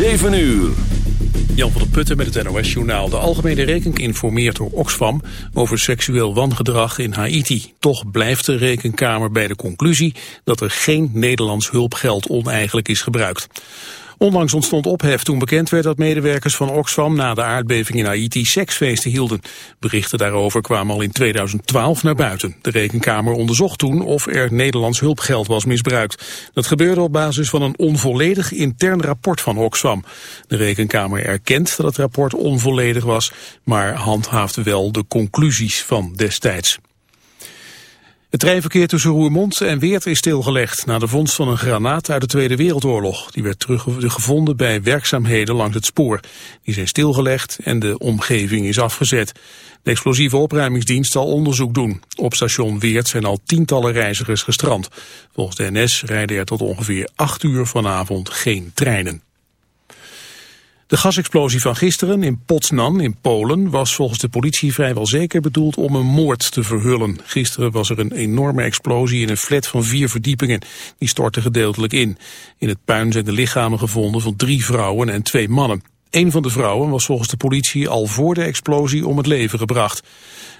7 uur. Jan van der Putten met het NOS-journaal. De Algemene Rekenkamer informeert door Oxfam over seksueel wangedrag in Haiti. Toch blijft de Rekenkamer bij de conclusie dat er geen Nederlands hulpgeld oneigenlijk is gebruikt. Onlangs ontstond ophef toen bekend werd dat medewerkers van Oxfam na de aardbeving in Haiti seksfeesten hielden. Berichten daarover kwamen al in 2012 naar buiten. De Rekenkamer onderzocht toen of er Nederlands hulpgeld was misbruikt. Dat gebeurde op basis van een onvolledig intern rapport van Oxfam. De Rekenkamer erkent dat het rapport onvolledig was, maar handhaaft wel de conclusies van destijds. Het treinverkeer tussen Roermond en Weert is stilgelegd na de vondst van een granaat uit de Tweede Wereldoorlog. Die werd teruggevonden bij werkzaamheden langs het spoor. Die zijn stilgelegd en de omgeving is afgezet. De explosieve opruimingsdienst zal onderzoek doen. Op station Weert zijn al tientallen reizigers gestrand. Volgens de NS rijden er tot ongeveer acht uur vanavond geen treinen. De gasexplosie van gisteren in Potsdam in Polen was volgens de politie vrijwel zeker bedoeld om een moord te verhullen. Gisteren was er een enorme explosie in een flat van vier verdiepingen. Die stortte gedeeltelijk in. In het puin zijn de lichamen gevonden van drie vrouwen en twee mannen. Een van de vrouwen was volgens de politie al voor de explosie om het leven gebracht.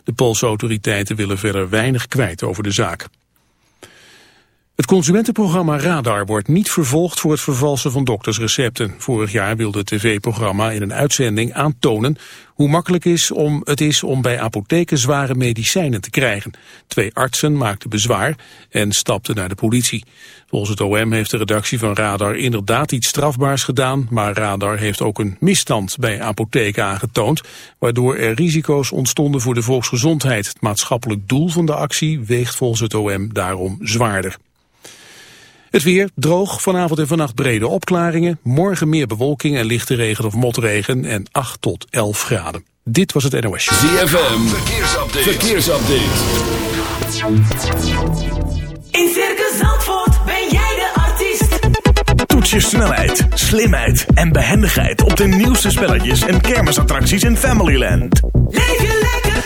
De Poolse autoriteiten willen verder weinig kwijt over de zaak. Het consumentenprogramma Radar wordt niet vervolgd voor het vervalsen van doktersrecepten. Vorig jaar wilde het tv-programma in een uitzending aantonen hoe makkelijk is om, het is om bij apotheken zware medicijnen te krijgen. Twee artsen maakten bezwaar en stapten naar de politie. Volgens het OM heeft de redactie van Radar inderdaad iets strafbaars gedaan, maar Radar heeft ook een misstand bij apotheken aangetoond, waardoor er risico's ontstonden voor de volksgezondheid. Het maatschappelijk doel van de actie weegt volgens het OM daarom zwaarder. Het weer droog, vanavond en vannacht brede opklaringen. Morgen meer bewolking en lichte regen of motregen en 8 tot 11 graden. Dit was het NOS. ZFM, verkeersupdate. verkeersupdate. In Circus Zandvoort ben jij de artiest. Toets je snelheid, slimheid en behendigheid op de nieuwste spelletjes en kermisattracties in Familyland. Leef je lekker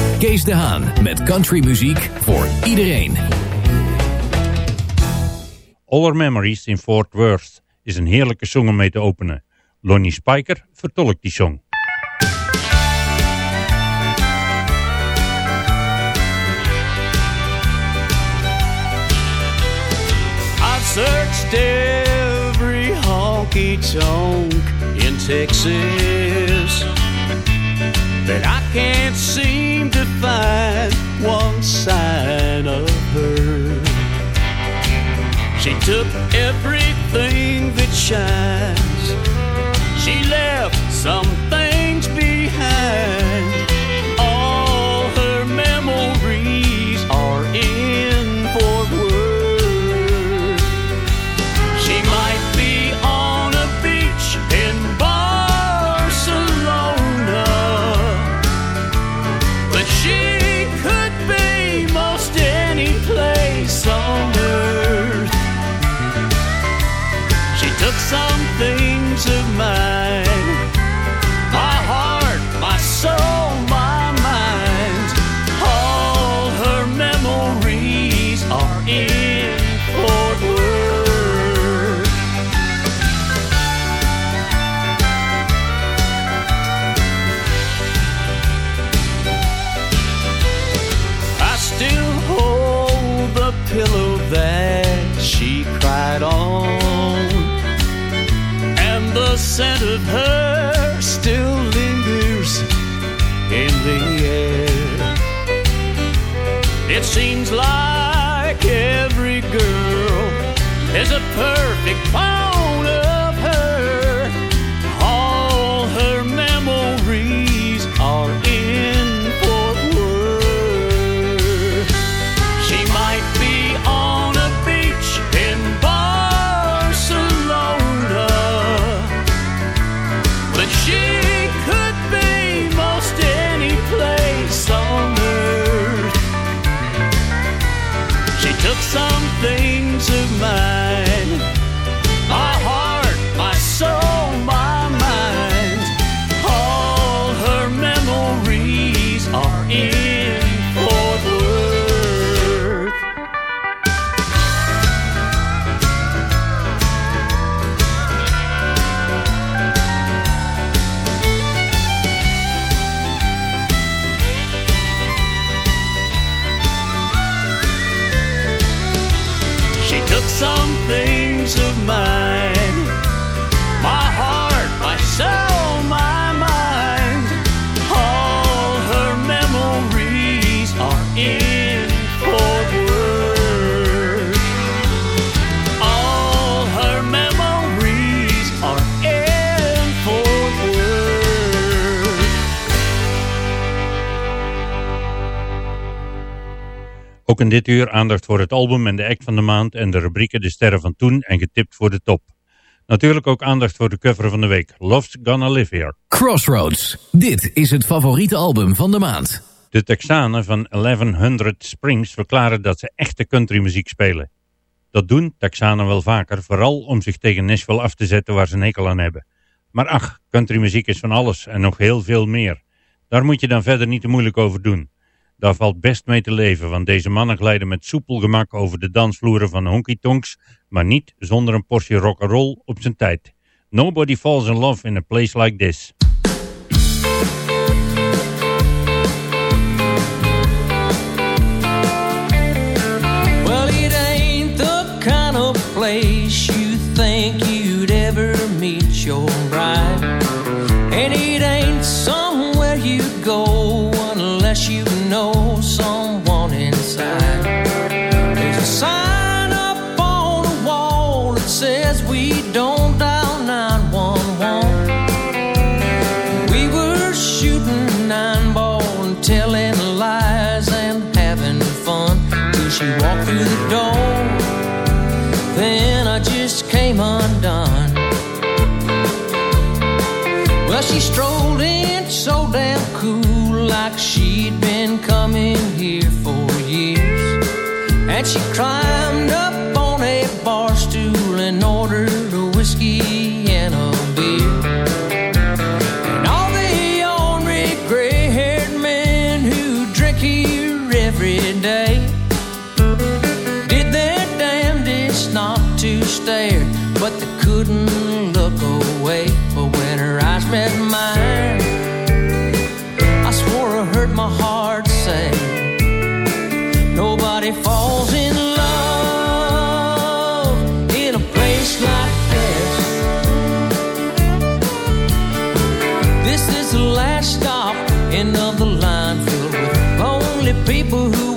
Kees de Haan met countrymuziek voor iedereen. All Our Memories in Fort Worth is een heerlijke song om mee te openen. Lonnie Spiker vertolkt die song. I've searched every honky tonk in Texas, but I can't seem to find one sign of her. She took everything that shines. She left some It seems like every girl is a perfect in dit uur aandacht voor het album en de act van de maand en de rubrieken De Sterren van Toen en Getipt voor de Top. Natuurlijk ook aandacht voor de cover van de week, Love's Gonna Live Here. Crossroads. Dit is het favoriete album van de maand. De Texanen van 1100 Springs verklaren dat ze echte countrymuziek spelen. Dat doen Texanen wel vaker, vooral om zich tegen Nashville af te zetten waar ze een hekel aan hebben. Maar ach, countrymuziek is van alles en nog heel veel meer. Daar moet je dan verder niet te moeilijk over doen. Daar valt best mee te leven, want deze mannen glijden met soepel gemak over de dansvloeren van honky tonks, maar niet zonder een portie rock'n'roll op zijn tijd. Nobody falls in love in a place like this. Like she'd been coming here for years. And she climbed people who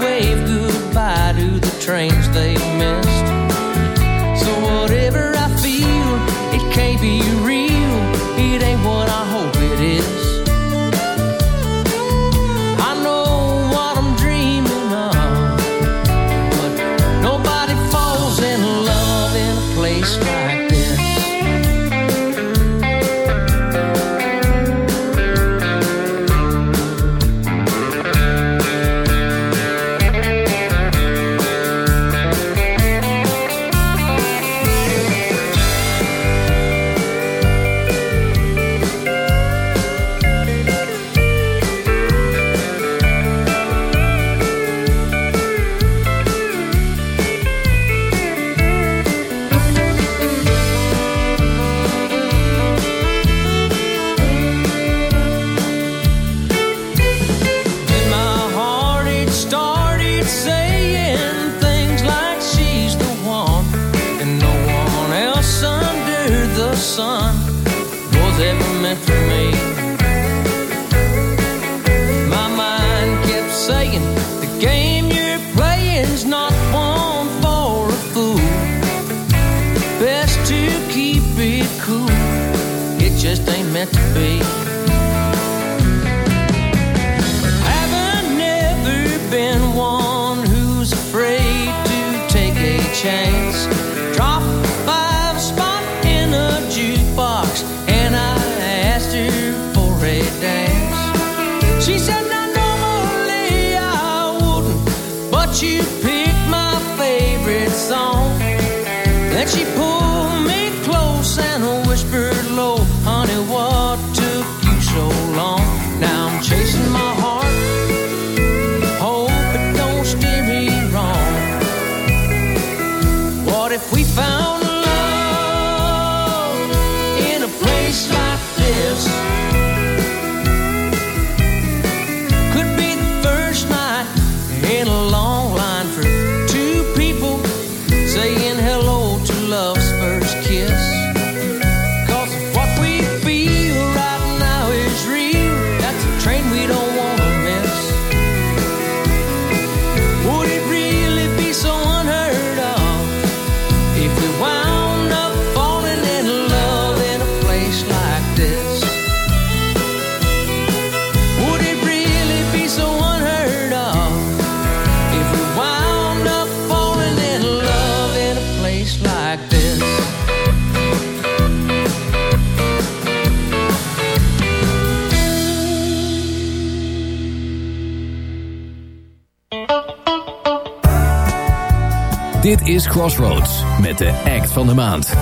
is Crossroads met de act van de maand.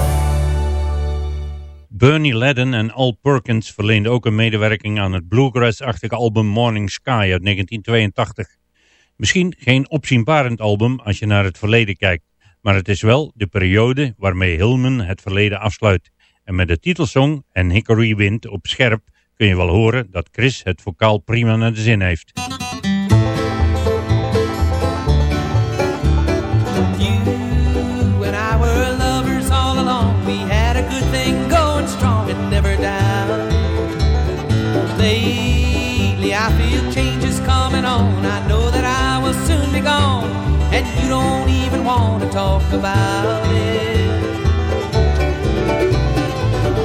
Bernie Ledden en Al Perkins verleenden ook een medewerking aan het bluegrass-achtige album Morning Sky uit 1982. Misschien geen opzienbarend album als je naar het verleden kijkt, maar het is wel de periode waarmee Hillman het verleden afsluit. En met de titelsong en Hickory Wind op scherp kun je wel horen dat Chris het vocaal prima naar de zin heeft. Will soon be gone, and you don't even want to talk about it.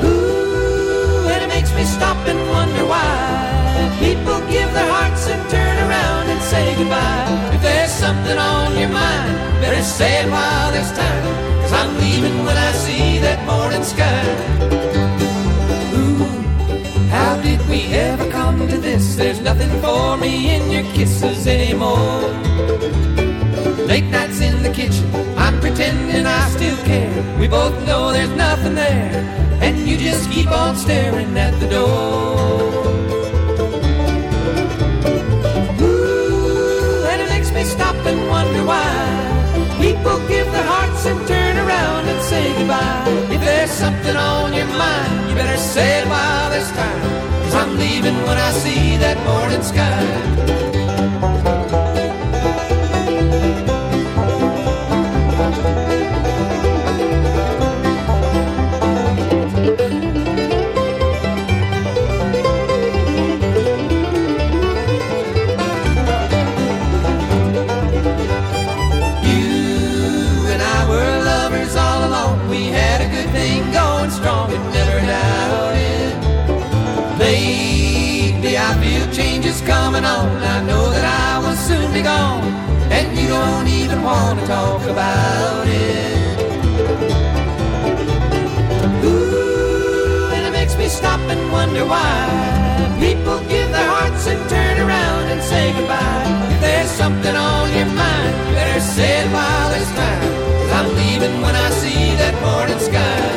Ooh, and it makes me stop and wonder why people give their hearts and turn around and say goodbye. If there's something on your mind, better say it while there's time. Cause I'm leaving when I see that morning sky. To this? There's nothing for me in your kisses anymore. Late nights in the kitchen, I'm pretending I still care. We both know there's nothing there, and you just keep on staring at the door. Ooh, and it makes me stop and wonder why people give their hearts and turn around and say goodbye. If there's something on your mind, you better say it while there's time. I'm leaving when I see that morning sky. Soon be gone, and you don't even want to talk about it. Ooh, and it makes me stop and wonder why people give their hearts and turn around and say goodbye. If there's something on your mind, better say it while there's time. Cause I'm leaving when I see that morning sky.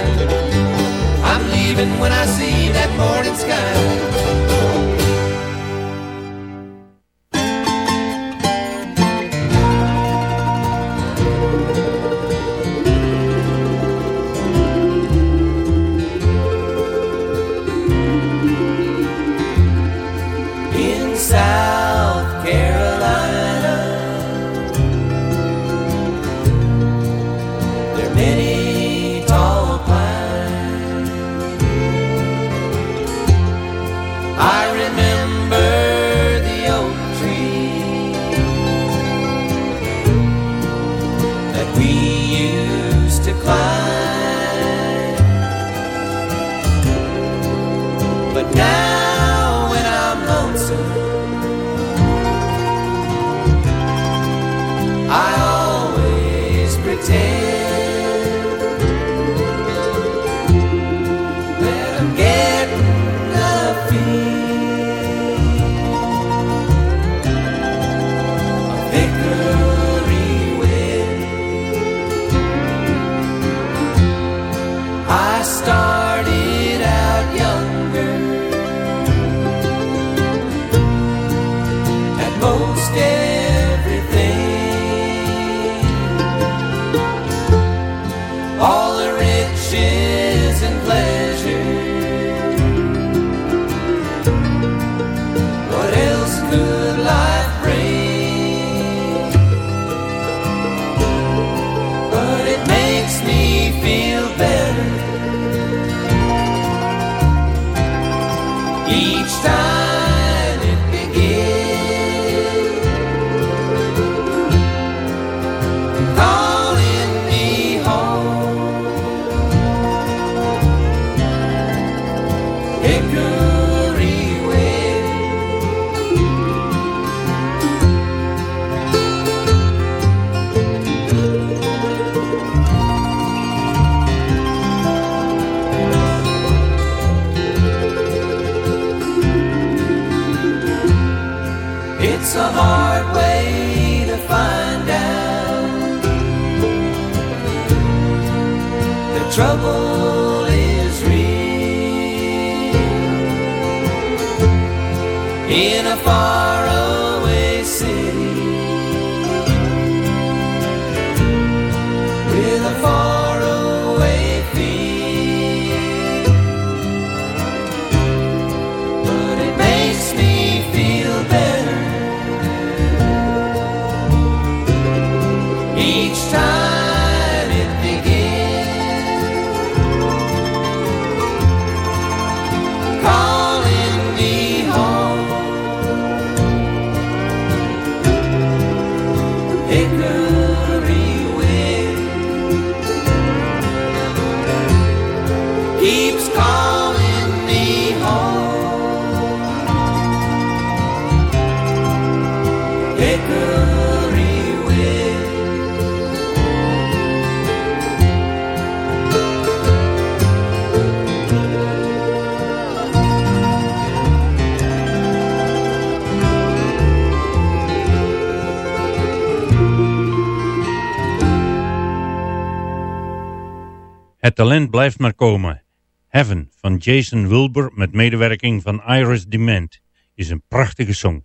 Het talent blijft maar komen. Heaven van Jason Wilbur met medewerking van Iris Dement is een prachtige song.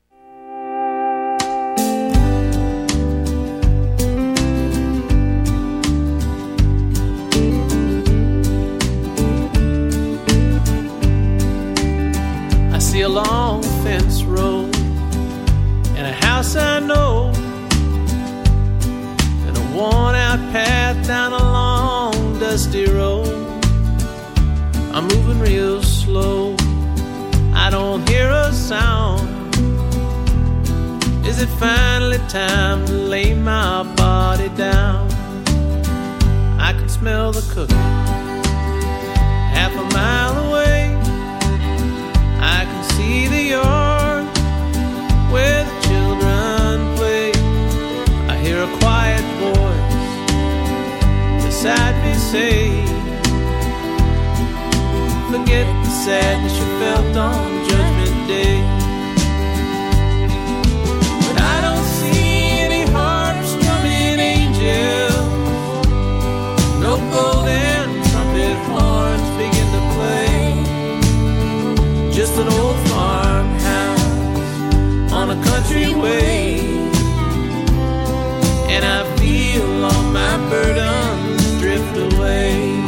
sound? Is it finally time to lay my body down? I can smell the cooking half a mile away. I can see the yard where the children play. I hear a quiet voice beside me say, Forget the sadness you felt on Judgment freeway. And I feel all my burdens drift away.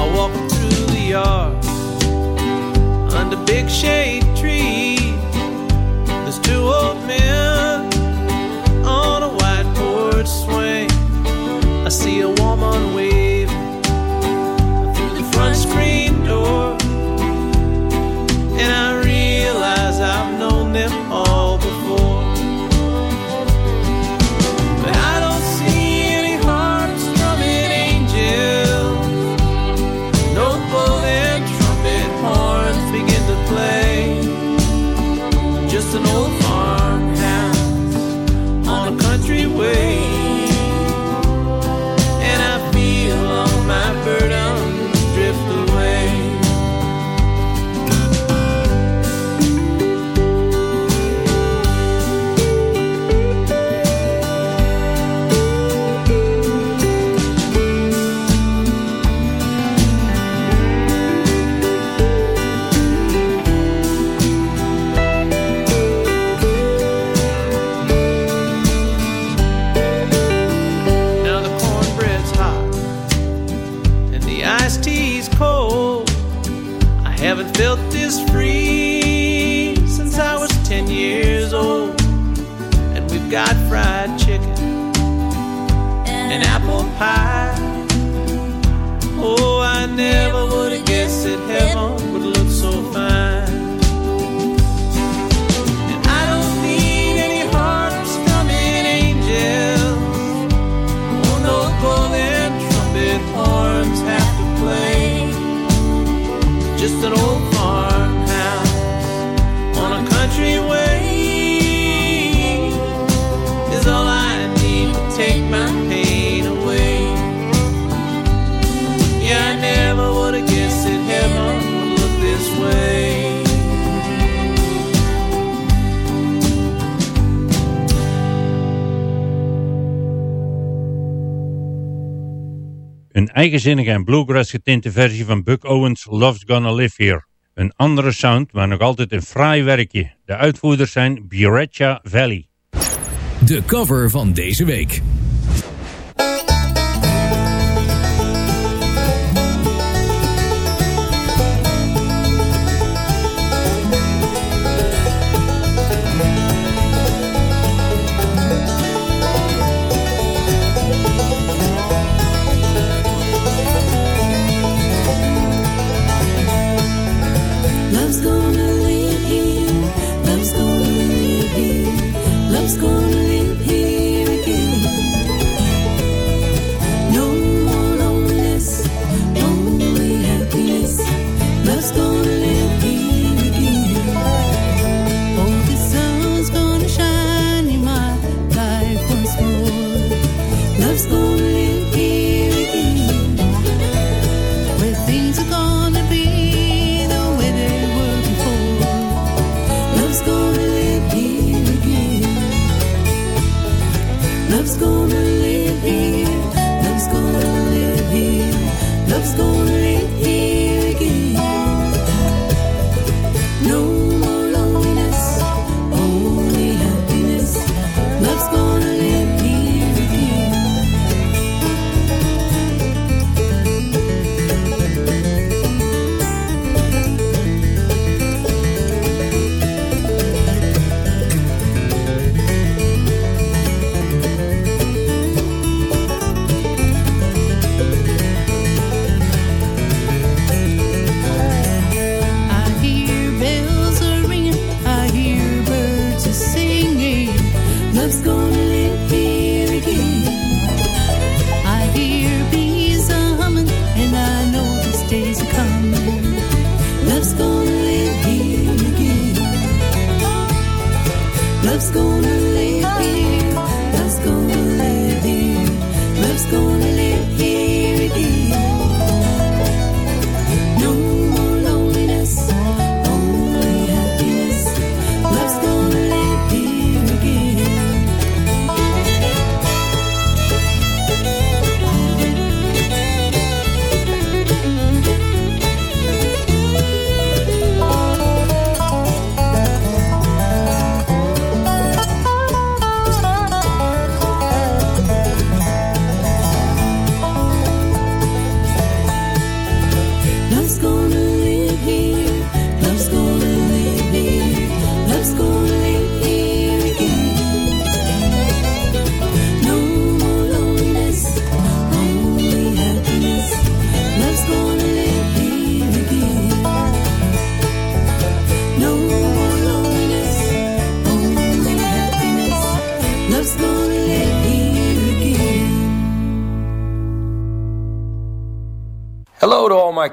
I walk through the yard under big shade trees. There's two old men. Een eigenzinnige en bluegrass getinte versie van Buck Owens' Love's Gonna Live Here. Een andere sound, maar nog altijd een fraai werkje. De uitvoerders zijn Biorecha Valley. De cover van deze week.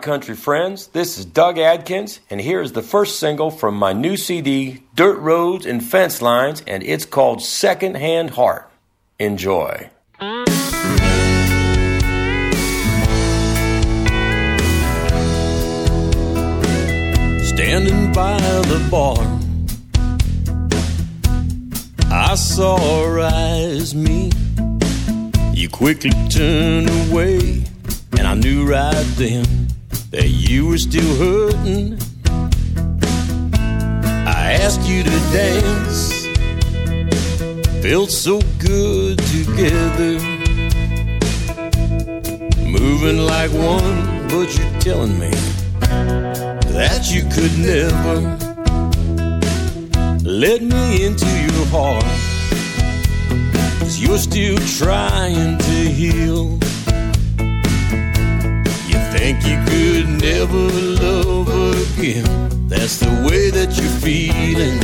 Country friends. This is Doug Adkins, and here is the first single from my new CD, Dirt Roads and Fence Lines, and it's called Second Hand Heart. Enjoy. Standing by the bar, I saw her eyes meet. You quickly turned away, and I knew right then that you were still hurting. I asked you to dance, felt so good together. Moving like one, but you're telling me that you could never let me into your heart. Cause you're still trying to heal. Think you could never love again. That's the way that you're feeling.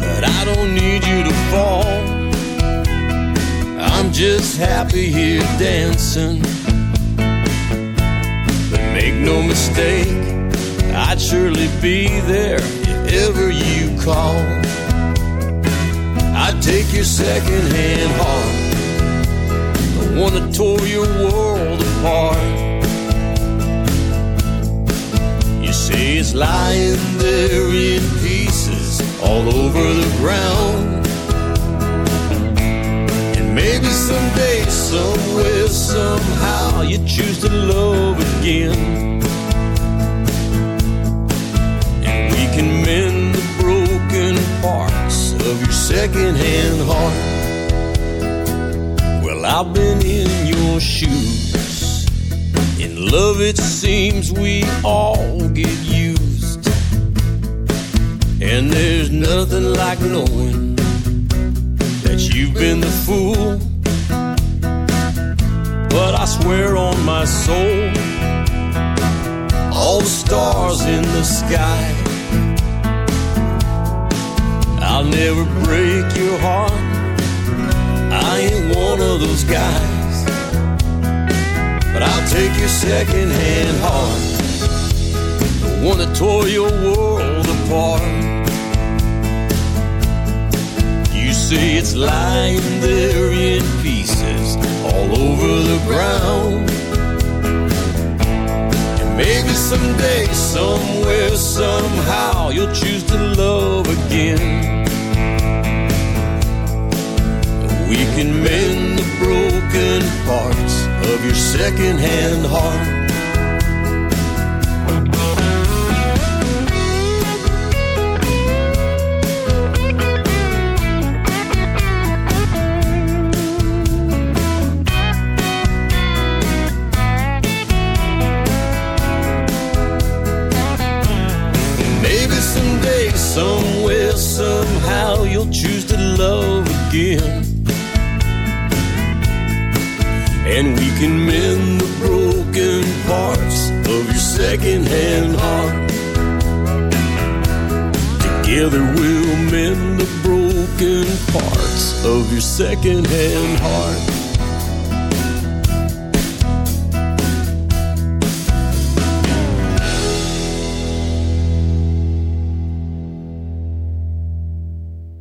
But I don't need you to fall. I'm just happy here dancing. But make no mistake, I'd surely be there if ever you call. I'd take your second-hand heart, the one that tore your world apart. You say it's lying there in pieces all over the ground. And maybe someday, somewhere, somehow, you choose to love again. And we can mend the broken parts of your second-hand heart. Well, I've been in your shoes. In love, it seems we all get used. And there's nothing like knowing that you've been the fool. But I swear on my soul, all the stars in the sky, I'll never break your heart. I ain't one of those guys. But I'll take your second-hand heart, the one that tore your world apart. You say it's lying there in pieces all over the ground. And maybe someday, somewhere, somehow, you'll choose to love again. We can mend broken parts of your second-hand heart. Of your second-hand heart.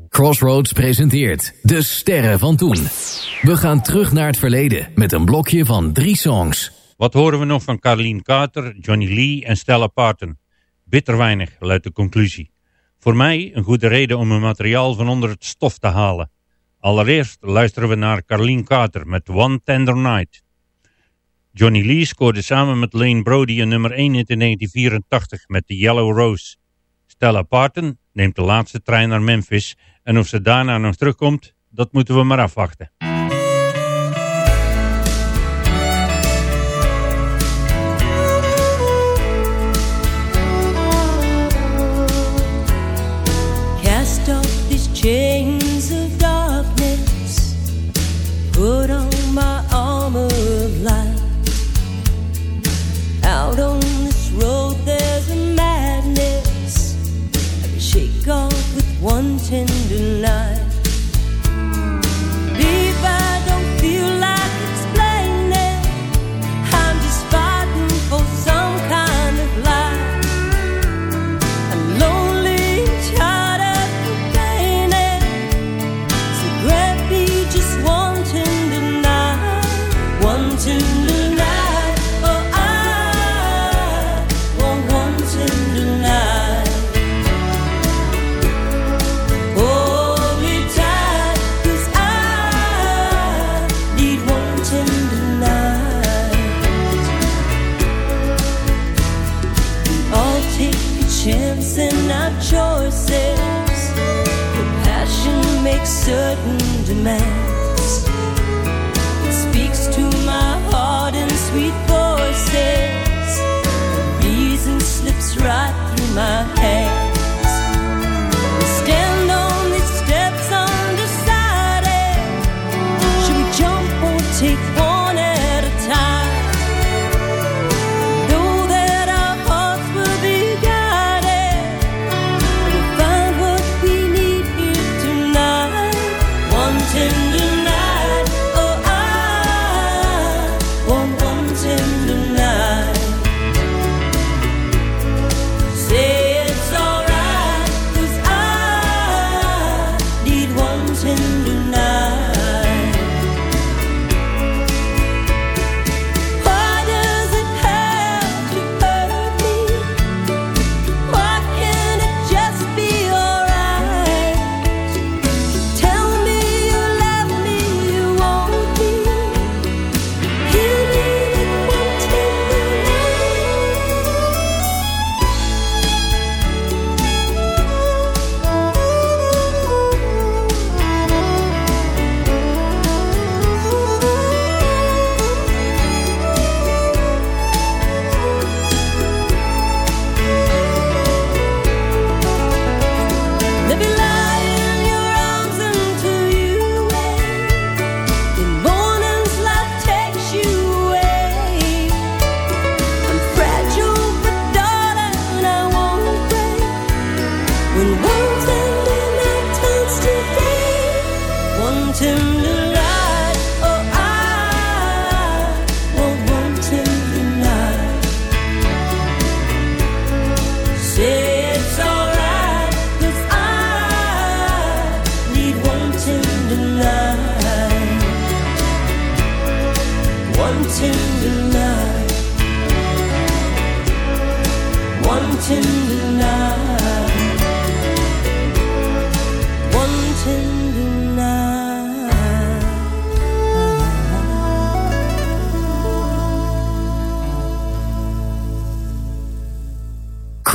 Crossroads presenteert De Sterren van Toen. We gaan terug naar het verleden met een blokje van drie songs. Wat horen we nog van Carleen Carter, Johnny Lee en Stella Parton? Bitter weinig, luidt de conclusie. Voor mij een goede reden om mijn materiaal van onder het stof te halen. Allereerst luisteren we naar Carleen Carter met One Tender Night. Johnny Lee scoorde samen met Lane Brody een nummer 1 hit in 1984 met The Yellow Rose. Stella Parton neemt de laatste trein naar Memphis en of ze daarna nog terugkomt, dat moeten we maar afwachten.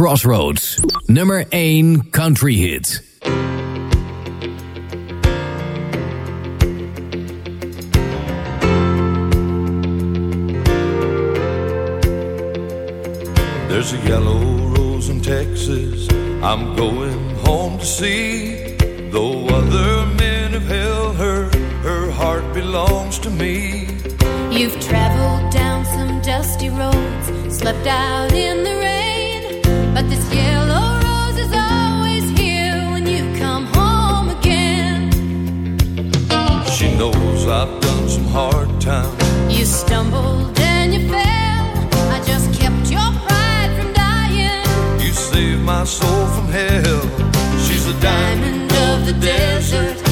Crossroads. Nummer 1 country hit. There's a yellow rose in Texas I'm going home to see. Though other men have held her, her heart belongs to me. You've traveled down some dusty roads, slept out in the rain. Knows I've done some hard times. You stumbled and you fell. I just kept your pride from dying. You saved my soul from hell. She's a diamond of the desert.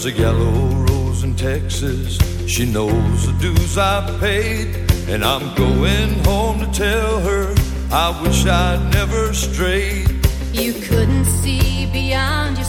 There's a yellow rose in Texas. She knows the dues I paid. And I'm going home to tell her I wish I'd never strayed. You couldn't see beyond yourself,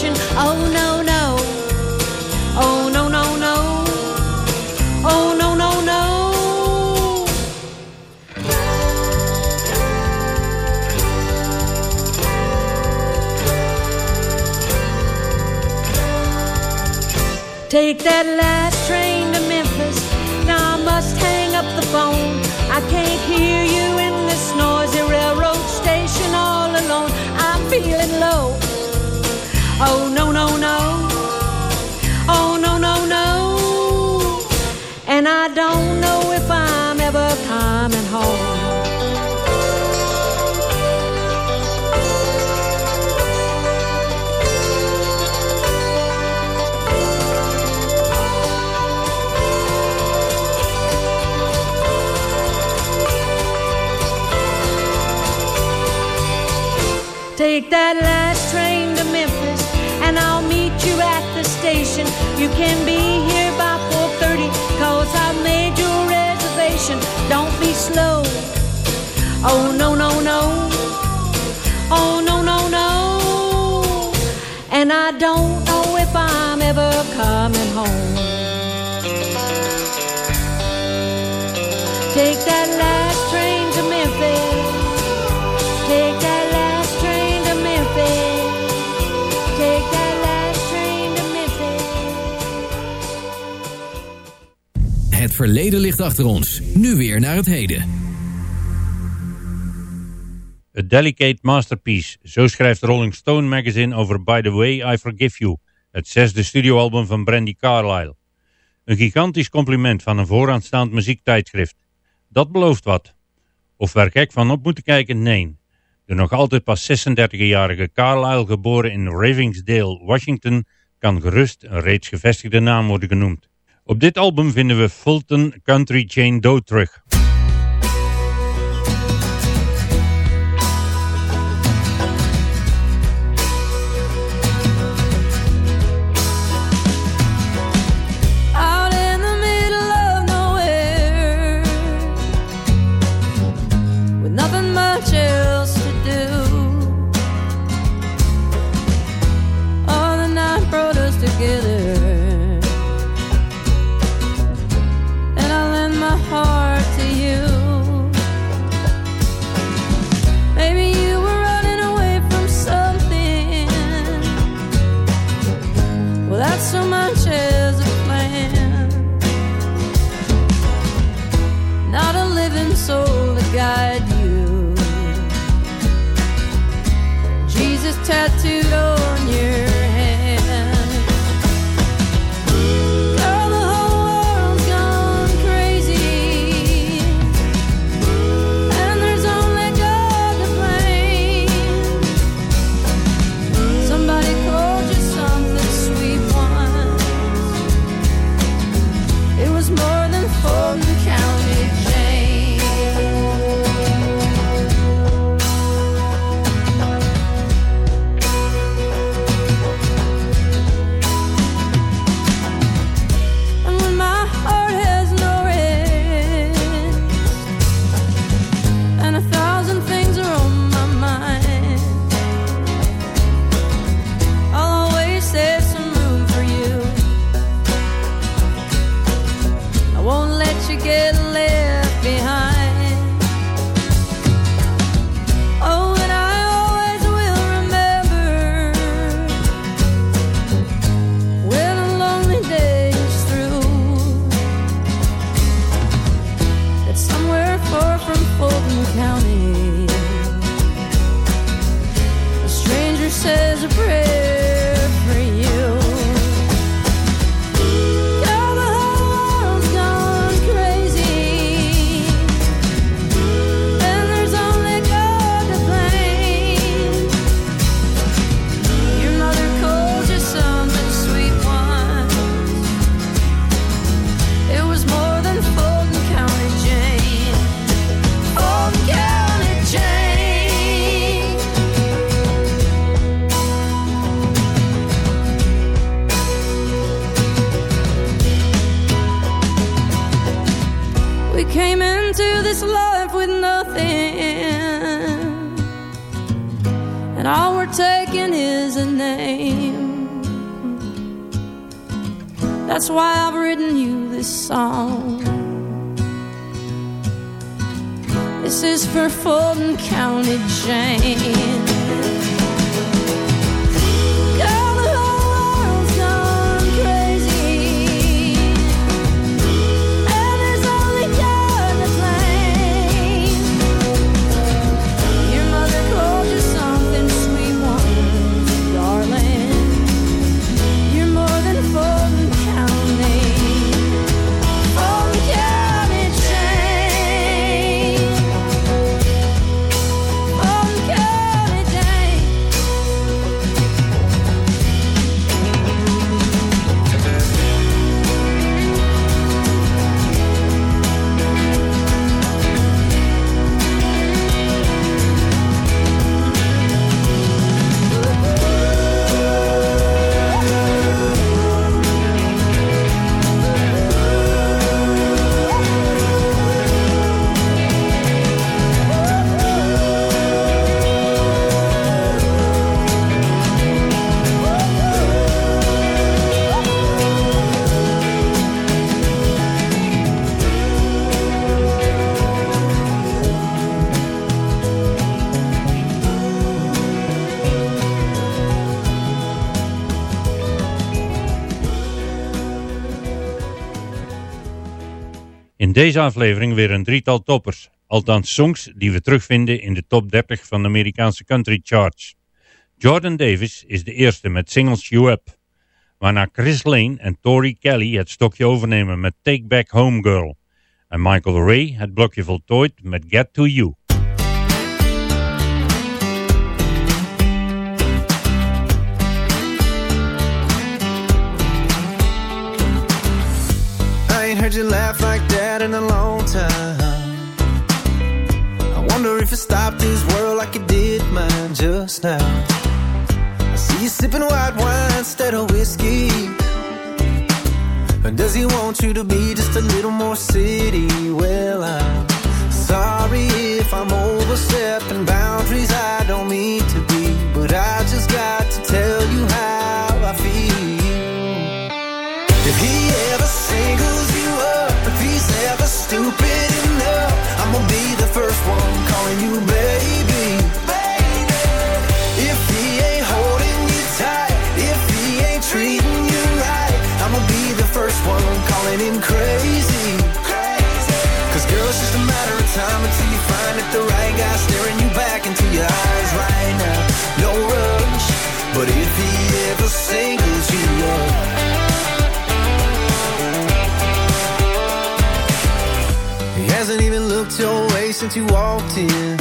conversation. Oh no no. Oh no no no. Oh no no no. Take that last train to Memphis. Now I must hang up the phone. I can't hear you Oh no no no. Oh no no no. And I don't know if I'm ever coming home. Take that You can be here by 4:30 cause I made your reservation. Don't be slow. Oh no no no. Oh no no no. And I don't know if I'm ever coming home. verleden ligt achter ons. Nu weer naar het heden. A delicate masterpiece. Zo schrijft Rolling Stone magazine over By the Way I Forgive You. Het zesde studioalbum van Brandy Carlisle. Een gigantisch compliment van een vooraanstaand muziektijdschrift. Dat belooft wat. Of waar gek van op moeten kijken? Nee. De nog altijd pas 36-jarige Carlyle, geboren in Ravingsdale, Washington, kan gerust een reeds gevestigde naam worden genoemd. Op dit album vinden we Fulton Country Chain Doe terug. Deze aflevering weer een drietal toppers. Althans songs die we terugvinden in de top 30 van de Amerikaanse country charts. Jordan Davis is de eerste met Singles You Up. Waarna Chris Lane en Tori Kelly het stokje overnemen met Take Back Home Girl. En Michael Ray het blokje voltooid met Get To You. I heard you laugh like that in a long time. I wonder if you stopped this world like you did mine just now. I see you sipping white wine instead of whiskey. And does he want you to be just a little more city? Well, I'm sorry if I'm overstepping boundaries I don't mean to be. But I just got to tell you how I feel. If he ever singles stupid enough, I'm gonna be the first one since you walked in.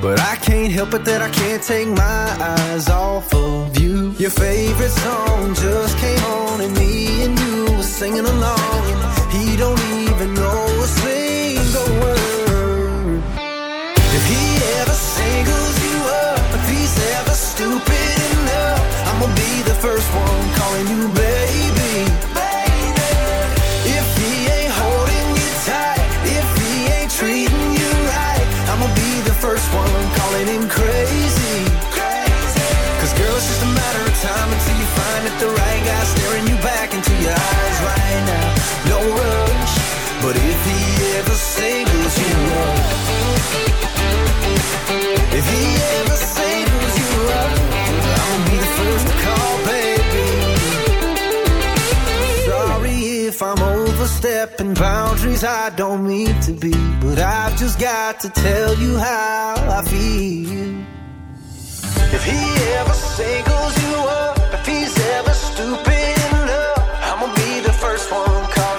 But I can't help it that I can't take my eyes off of you. Your favorite song just came on, and me and you were singing along. He don't even know a single word. If he ever singles you up, if he's ever stupid enough, I'm gonna be the first one calling you. Baby. First one calling him crazy. Cause girl, it's just a matter of time until you find that the right guy staring you back into your eyes right now. No rush, but if he ever singles you up, if he ever singles you up, I'ma be the first to call, baby. Overstepping boundaries I don't mean to be, but I've just got to tell you how I feel. If he ever singles you up, if he's ever stupid enough, I'ma be the first one calling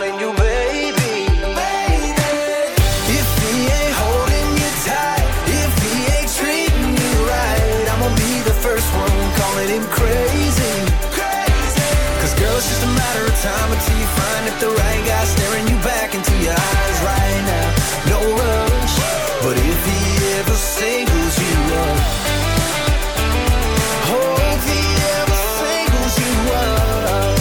it's just a matter of time until you find that the right guy staring you back into your eyes right now. No rush, but if he ever singles you up, if he ever singles you up,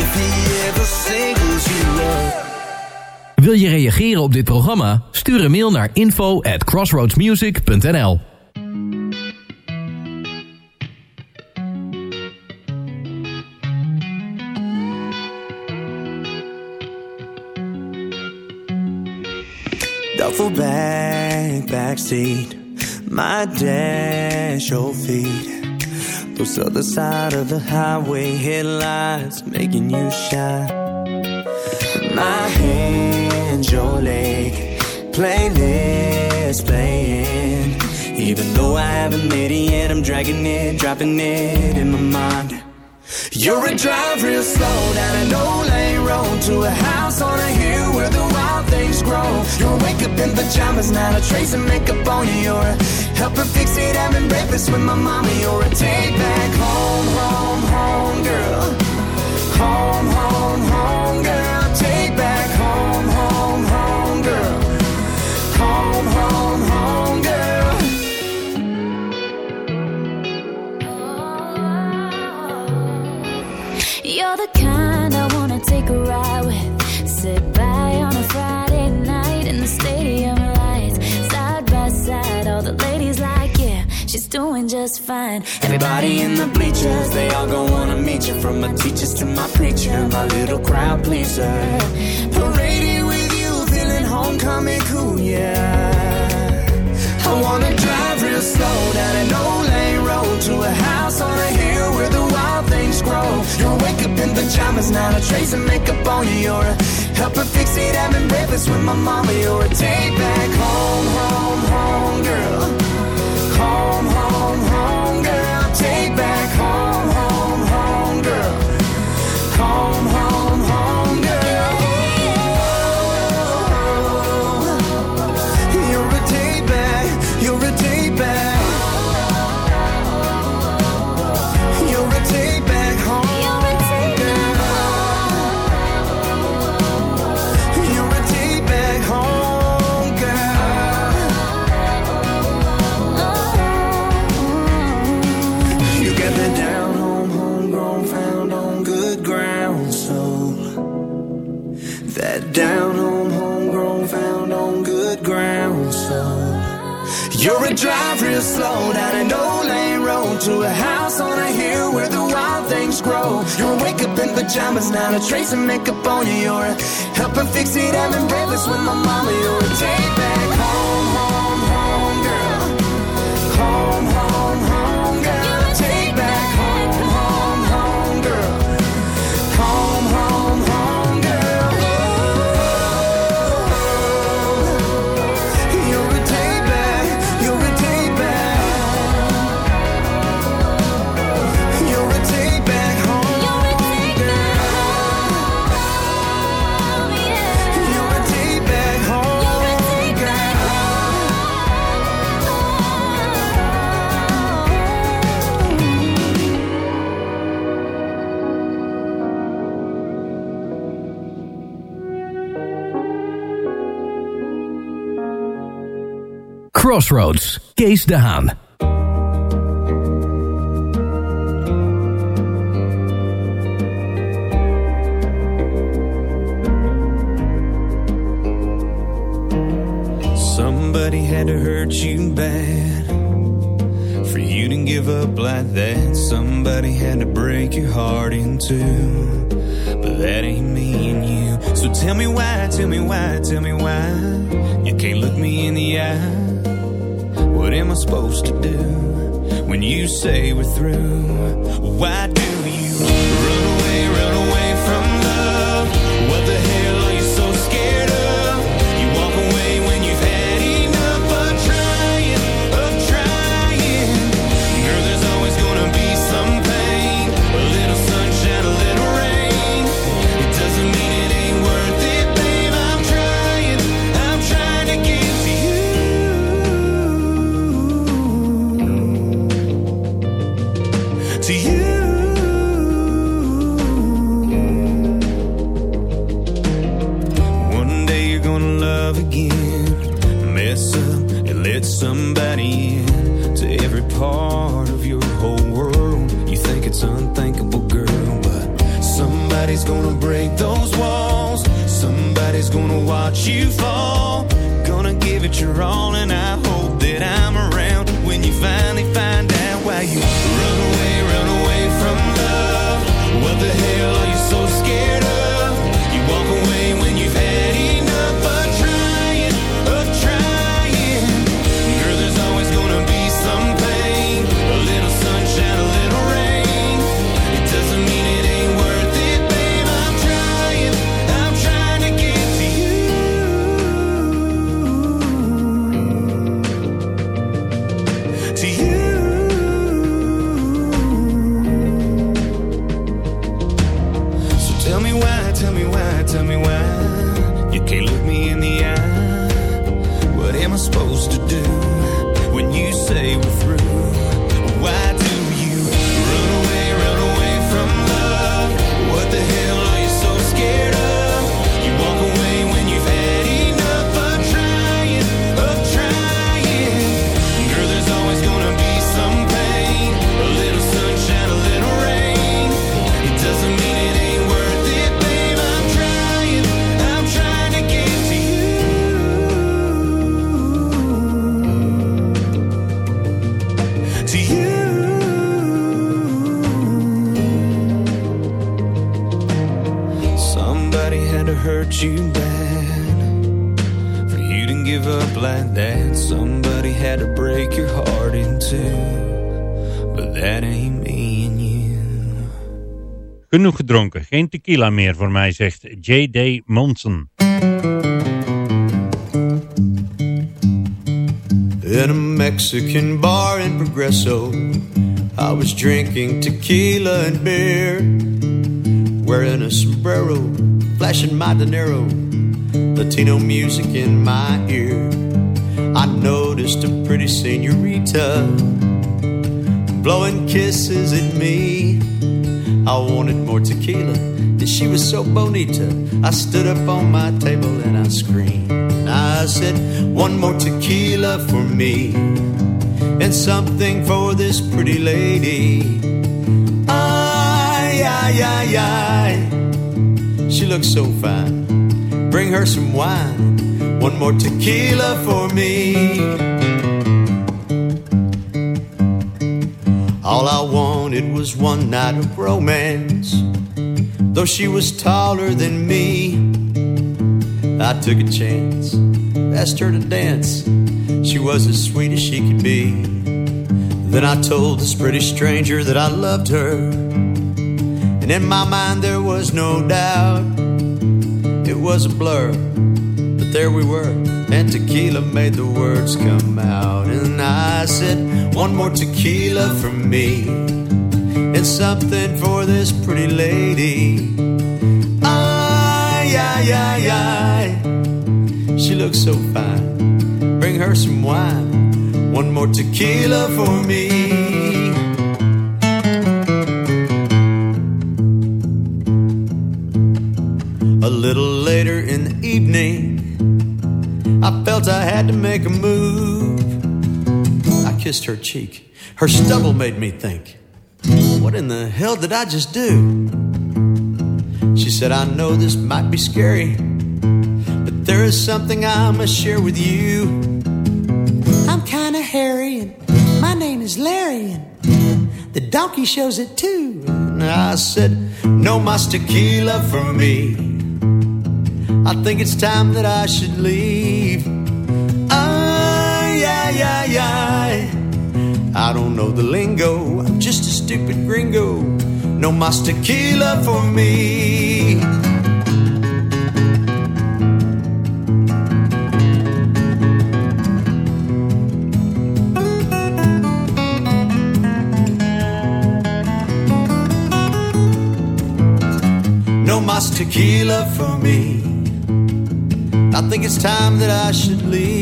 if he ever singles you up. Wil je reageren op dit programma? Stuur een mail naar info at crossroadsmusic.nl Duffel bag, backseat, my dash, your feet. Those other side of the highway headlights making you shine. My hand, your leg, playlist playing. Even though I haven't made it yet, I'm dragging it, dropping it in my mind. You're a drive real slow down an old lane road to a house on a hill where the wild things grow. You'll wake up in pajamas, not a trace of makeup on you. You're a helper fix it, having breakfast with my mama. You're a take back home, home, home girl. Home, home, home take a ride with. Sit by on a Friday night in the stadium lights. Side by side, all the ladies like, yeah, she's doing just fine. Everybody in the bleachers, they all gon' wanna meet you. From my teachers to my preacher, my little crowd pleaser. Parading There's not a trace of makeup on you. You're a helper fix it. Having breakfast with my mama. You're a take back home, home, home, girl. Home, home, home, girl. Take back home. to a house on a hill where the wild things grow. You're wake up in pajamas, not a trace of makeup on you. You're helping fix it, having breakfast with my mama. You're a take back home. home. Crossroads, Kees de Haan. Somebody had to hurt you bad. For you to give up like that Somebody had to break your heart in two. But that ain't me and you. So tell me why, tell me why, tell me why You can't look me in the eye. What am I supposed to do when you say we're through? Why do you? Genoeg gedronken, geen tequila meer voor mij, zegt J.D. Monson. In a Mexican bar in Progreso, I was drinking tequila and beer. Wearing a sombrero, flashing my dinero, Latino music in my ear. I noticed a pretty senorita blowing kisses at me. I wanted more tequila, and she was so bonita. I stood up on my table and I screamed. I said, One more tequila for me, and something for this pretty lady. Ay, ay, ay, ay. She looks so fine. Bring her some wine. One more tequila for me. All I wanted was one night of romance. Though she was taller than me, I took a chance, asked her to dance. She was as sweet as she could be. Then I told this pretty stranger that I loved her. And in my mind, there was no doubt it was a blur. But there we were, and tequila made the words come out. And I said, One more tequila for me, something for this pretty lady. Ay, ay, ay, ay. She looks so fine. Bring her some wine. One more tequila for me. A little later in the evening, I felt I had to make a move. I kissed her cheek. Her stubble made me think, what in the hell did I just do? She said, I know this might be scary, but there is something I must share with you. I'm kinda hairy and my name is Larry and the donkey shows it too. And I said, No mas tequila for me. I think it's time that I should leave. Ay, ay, ay, ay. I don't know the lingo, I'm just a stupid gringo. No mas tequila for me. No mas tequila for me. I think it's time that I should leave.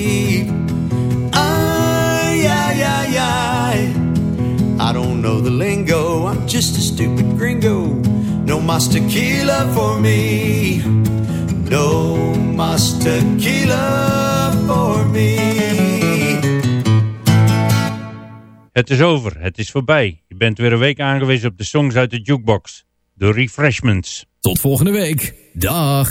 Know the lingo, I'm just a stupid gringo. No mas tequila for me. No mas tequila for me. Het is over, het is voorbij. Je bent weer een week aangewezen op de songs uit de jukebox. De refreshments. Tot volgende week. Dag.